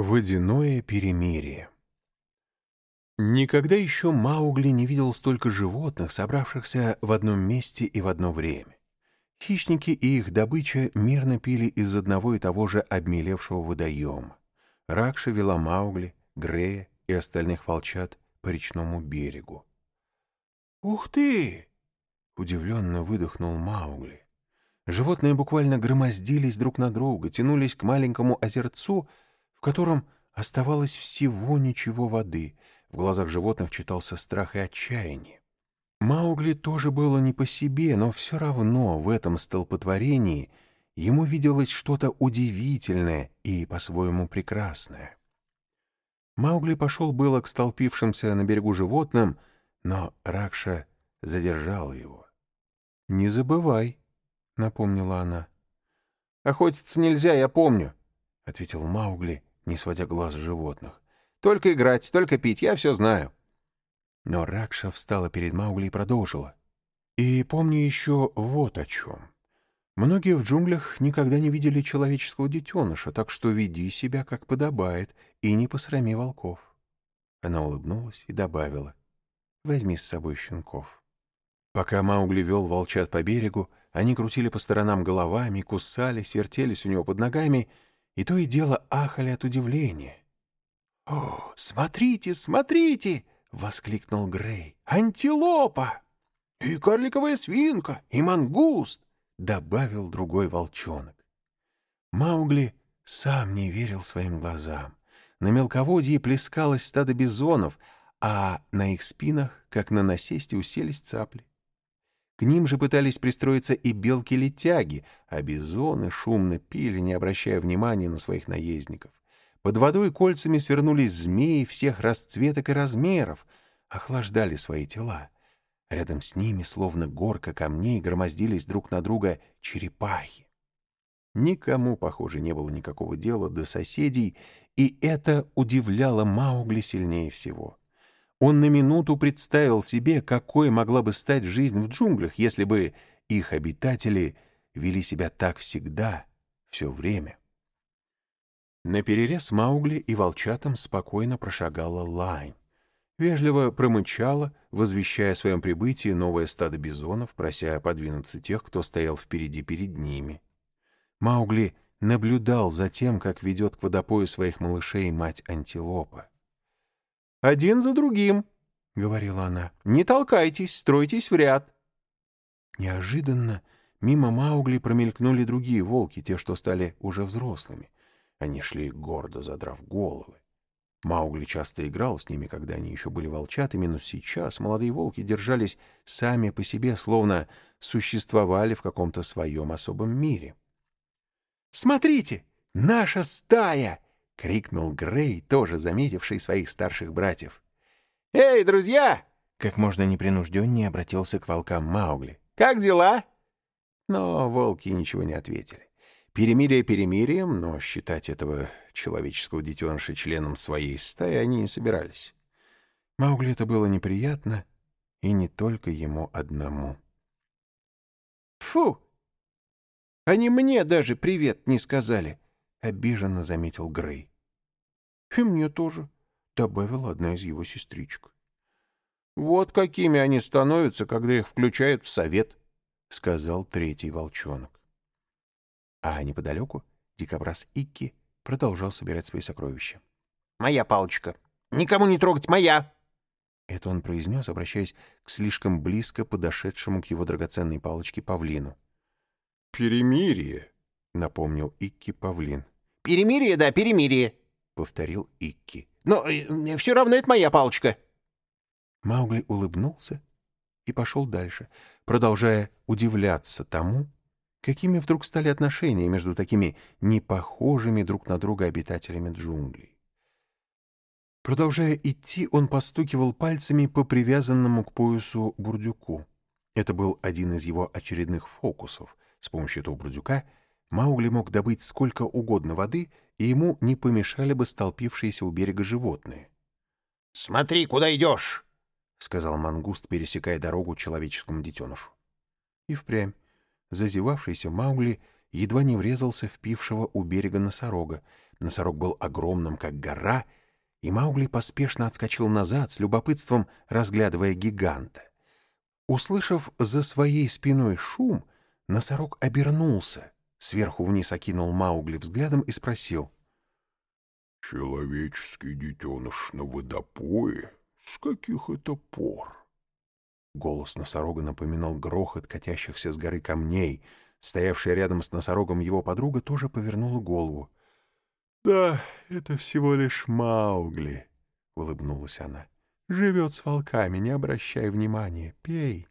Водяное перемирие Никогда еще Маугли не видел столько животных, собравшихся в одном месте и в одно время. Хищники и их добыча мирно пили из одного и того же обмелевшего водоема. Ракша вела Маугли, Грея и остальных волчат по речному берегу. «Ух ты!» — удивленно выдохнул Маугли. Животные буквально громоздились друг на друга, тянулись к маленькому озерцу, в котором оставалось всего ничего воды. В глазах животных читался страх и отчаяние. Маугли тоже было не по себе, но все равно в этом столпотворении ему виделось что-то удивительное и по-своему прекрасное. Маугли пошел было к столпившимся на берегу животным, но Ракша задержала его. «Не забывай», — напомнила она. «Охотиться нельзя, я помню», — ответил Маугли, не сводя глаз с животных. «Только играть, только пить, я все знаю». Но Ракша встала перед Маугли и продолжила. «И помни еще вот о чем. Многие в джунглях никогда не видели человеческого детеныша, так что веди себя, как подобает, и не посрами волков». Она улыбнулась и добавила. «Возьми с собой щенков». Пока Маугли вел волчат по берегу, они крутили по сторонам головами, кусались, вертелись у него под ногами — и то и дело ахали от удивления. «О, смотрите, смотрите!» — воскликнул Грей. «Антилопа! И карликовая свинка, и мангуст!» — добавил другой волчонок. Маугли сам не верил своим глазам. На мелководье плескалось стадо бизонов, а на их спинах, как на насесте, уселись цапли. К ним же пытались пристроиться и белки-летяги, а бизоны шумно пили, не обращая внимания на своих наездников. Под водой кольцами свернулись змеи всех расцветок и размеров, охлаждали свои тела. Рядом с ними, словно горка камней, громоздились друг на друга черепахи. Никому, похоже, не было никакого дела до соседей, и это удивляло Маугли сильнее всего. Он на минуту представил себе, какой могла бы стать жизнь в джунглях, если бы их обитатели вели себя так всегда, все время. На перерез Маугли и волчатам спокойно прошагала лань. Вежливо промычала, возвещая о своем прибытии новое стадо бизонов, прося подвинуться тех, кто стоял впереди перед ними. Маугли наблюдал за тем, как ведет к водопою своих малышей мать антилопа. «Один за другим», — говорила она. «Не толкайтесь, стройтесь в ряд». Неожиданно мимо Маугли промелькнули другие волки, те, что стали уже взрослыми. Они шли гордо, задрав головы. Маугли часто играл с ними, когда они еще были волчатами, но сейчас молодые волки держались сами по себе, словно существовали в каком-то своем особом мире. «Смотрите, наша стая!» — крикнул Грей, тоже заметивший своих старших братьев. «Эй, друзья!» — как можно непринужденнее обратился к волкам Маугли. «Как дела?» Но волки ничего не ответили. Перемирие перемирием, но считать этого человеческого детеныша членом своей стаи они не собирались. Маугли это было неприятно, и не только ему одному. «Фу! Они мне даже привет не сказали!» — обиженно заметил Грей. «И мне тоже», — добавила одна из его сестричек. «Вот какими они становятся, когда их включают в совет», — сказал третий волчонок. А неподалеку дикобраз Икки продолжал собирать свои сокровища. «Моя палочка! Никому не трогать, моя!» Это он произнес, обращаясь к слишком близко подошедшему к его драгоценной палочке павлину. «Перемирие», — напомнил Икки павлин. «Перемирие, да, перемирие», — повторил Икки. «Но э, все равно это моя палочка». Маугли улыбнулся и пошел дальше, продолжая удивляться тому, какими вдруг стали отношения между такими непохожими друг на друга обитателями джунглей. Продолжая идти, он постукивал пальцами по привязанному к поясу бурдюку. Это был один из его очередных фокусов. С помощью этого бурдюка Маугли мог добыть сколько угодно воды, и ему не помешали бы столпившиеся у берега животные. «Смотри, куда идешь!» — сказал мангуст, пересекая дорогу человеческому детенышу. И впрямь зазевавшийся Маугли едва не врезался в пившего у берега носорога. Носорог был огромным, как гора, и Маугли поспешно отскочил назад, с любопытством разглядывая гиганта. Услышав за своей спиной шум, носорог обернулся, сверху вниз окинул Маугли взглядом и спросил. «Человеческий детеныш на водопое? С каких это пор?» Голос носорога напоминал грохот катящихся с горы камней. Стоявшая рядом с носорогом его подруга тоже повернула голову. «Да, это всего лишь Маугли», — улыбнулась она. «Живет с волками, не обращай внимания, пей».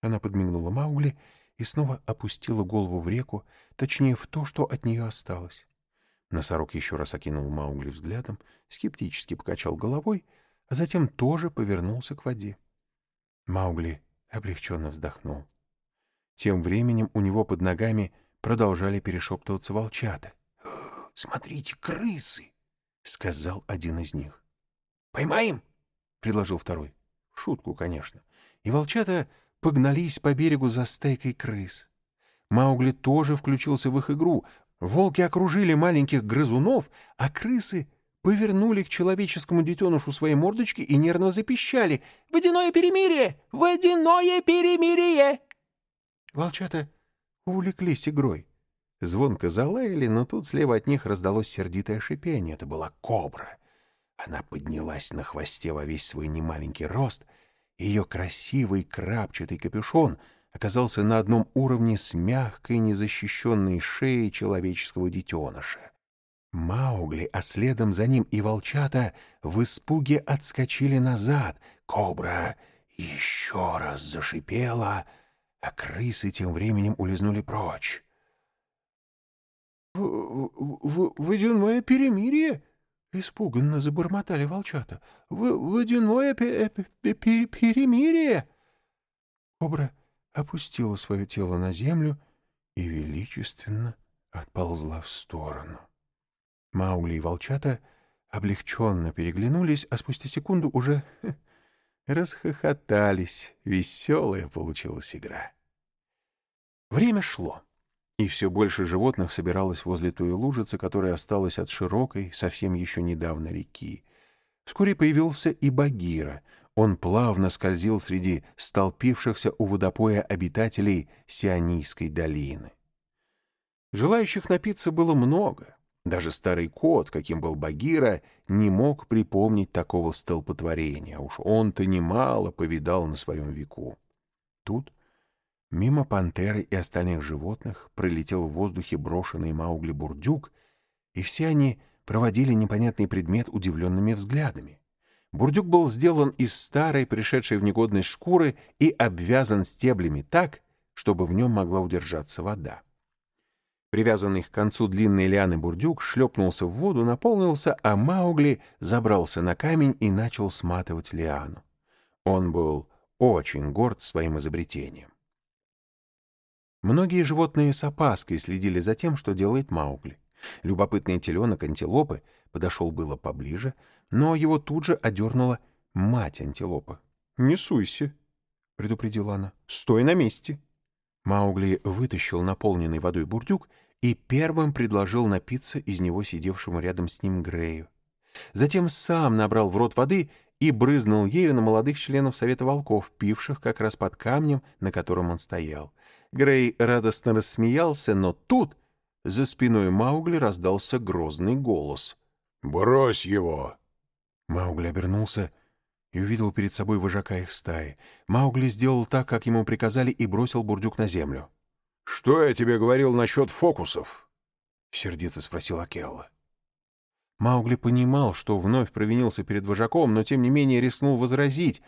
Она подмигнула Маугли и снова опустила голову в реку, точнее, в то, что от нее осталось. Носорог еще раз окинул Маугли взглядом, скептически покачал головой, а затем тоже повернулся к воде. Маугли облегченно вздохнул. Тем временем у него под ногами продолжали перешептываться волчата. «Смотрите, крысы!» — сказал один из них. «Поймаем?» — предложил второй. Шутку, конечно. И волчата погнались по берегу за стайкой крыс. Маугли тоже включился в их игру. Волки окружили маленьких грызунов, а крысы повернули к человеческому детенышу свои мордочки и нервно запищали. «Водяное перемирие! Водяное перемирие!» Волчата увлеклись игрой. Звонко залаяли, но тут слева от них раздалось сердитое шипение. Это была кобра. Она поднялась на хвосте во весь свой немаленький рост. Ее красивый крапчатый капюшон оказался на одном уровне с мягкой незащищенной шеей человеческого детеныша. Маугли, а следом за ним и волчата в испуге отскочили назад. Кобра еще раз зашипела, а крысы тем временем улизнули прочь. В «Водяное перемирие?» — испуганно забормотали волчата. «Водяное перемирие?» Кобра опустила свое тело на землю и величественно отползла в сторону. Маугли и волчата облегченно переглянулись, а спустя секунду уже расхохотались. Веселая получилась игра. Время шло, и все больше животных собиралось возле той лужицы, которая осталась от широкой, совсем еще недавно реки. Вскоре появился и Багира. Он плавно скользил среди столпившихся у водопоя обитателей Сионийской долины. Желающих напиться было много — даже старый кот, каким был Багира, не мог припомнить такого столпотворения. Уж он-то немало повидал на своем веку. Тут, мимо пантеры и остальных животных, пролетел в воздухе брошенный Маугли бурдюк, и все они проводили непонятный предмет удивленными взглядами. Бурдюк был сделан из старой, пришедшей в негодность шкуры и обвязан стеблями так, чтобы в нем могла удержаться вода. Привязанный к концу длинной лианы бурдюк шлепнулся в воду, наполнился, а Маугли забрался на камень и начал сматывать лиану. Он был очень горд своим изобретением. Многие животные с опаской следили за тем, что делает Маугли. Любопытный теленок антилопы подошел было поближе, но его тут же одернула мать антилопы. «Не суйся», — предупредила она, — «стой на месте». Маугли вытащил наполненный водой бурдюк и первым предложил напиться из него сидевшему рядом с ним Грею. Затем сам набрал в рот воды и брызнул ею на молодых членов Совета Волков, пивших как раз под камнем, на котором он стоял. Грей радостно рассмеялся, но тут за спиной Маугли раздался грозный голос. «Брось его!» Маугли обернулся и увидел перед собой вожака их стаи. Маугли сделал так, как ему приказали, и бросил бурдюк на землю. «Что я тебе говорил насчет фокусов?» — сердито спросил Акелла. Маугли понимал, что вновь провинился перед вожаком, но тем не менее рискнул возразить.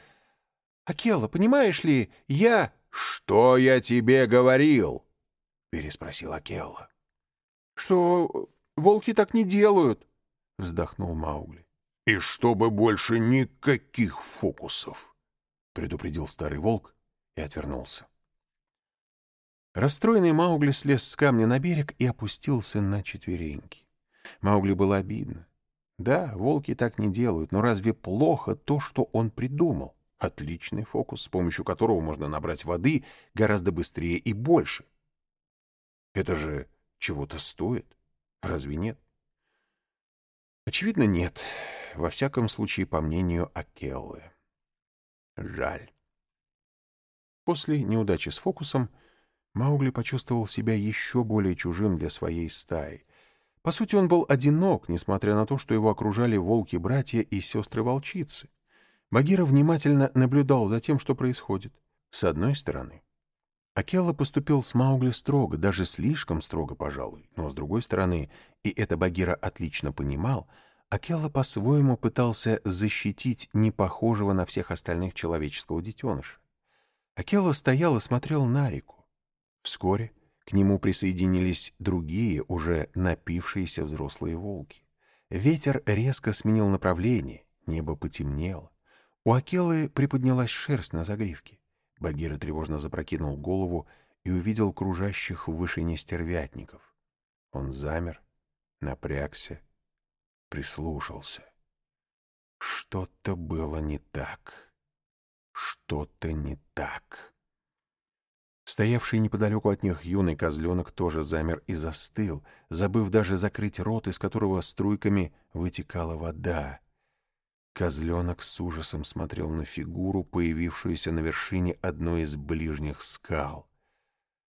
«Акелла, понимаешь ли, я...» «Что я тебе говорил?» — переспросил Акелла. «Что волки так не делают», — вздохнул Маугли. «И чтобы больше никаких фокусов!» — предупредил старый волк и отвернулся. Расстроенный Маугли слез с камня на берег и опустился на четвереньки. Маугли было обидно. Да, волки так не делают, но разве плохо то, что он придумал? Отличный фокус, с помощью которого можно набрать воды гораздо быстрее и больше. Это же чего-то стоит, разве нет? Очевидно, нет. Во всяком случае, по мнению Акеллы. Жаль. После неудачи с фокусом Маугли почувствовал себя еще более чужим для своей стаи. По сути, он был одинок, несмотря на то, что его окружали волки-братья и сестры-волчицы. Багира внимательно наблюдал за тем, что происходит. С одной стороны, Акела поступил с Маугли строго, даже слишком строго, пожалуй. Но с другой стороны, и это Багира отлично понимал, Акела по-своему пытался защитить непохожего на всех остальных человеческого детеныша. Акела стоял и смотрел на реку. Вскоре к нему присоединились другие, уже напившиеся взрослые волки. Ветер резко сменил направление, небо потемнело. У Акелы приподнялась шерсть на загривке. Багира тревожно запрокинул голову и увидел кружащих в вышине стервятников. Он замер, напрягся, прислушался. Что-то было не так. Что-то не так. Стоявший неподалеку от них юный козленок тоже замер и застыл, забыв даже закрыть рот, из которого струйками вытекала вода. Козленок с ужасом смотрел на фигуру, появившуюся на вершине одной из ближних скал.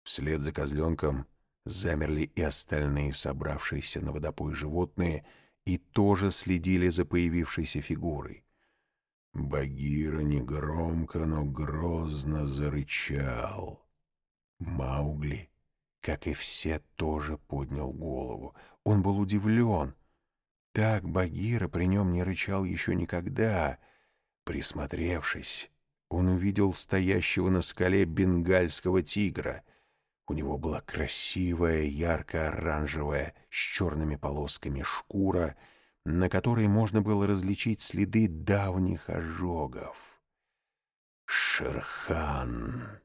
Вслед за козленком замерли и остальные собравшиеся на водопой животные и тоже следили за появившейся фигурой. Багира негромко, но грозно зарычал. Маугли, как и все, тоже поднял голову. Он был удивлен. Так Багира при нем не рычал еще никогда. Присмотревшись, он увидел стоящего на скале бенгальского тигра. У него была красивая, ярко-оранжевая, с черными полосками шкура, на которой можно было различить следы давних ожогов. Шерхан.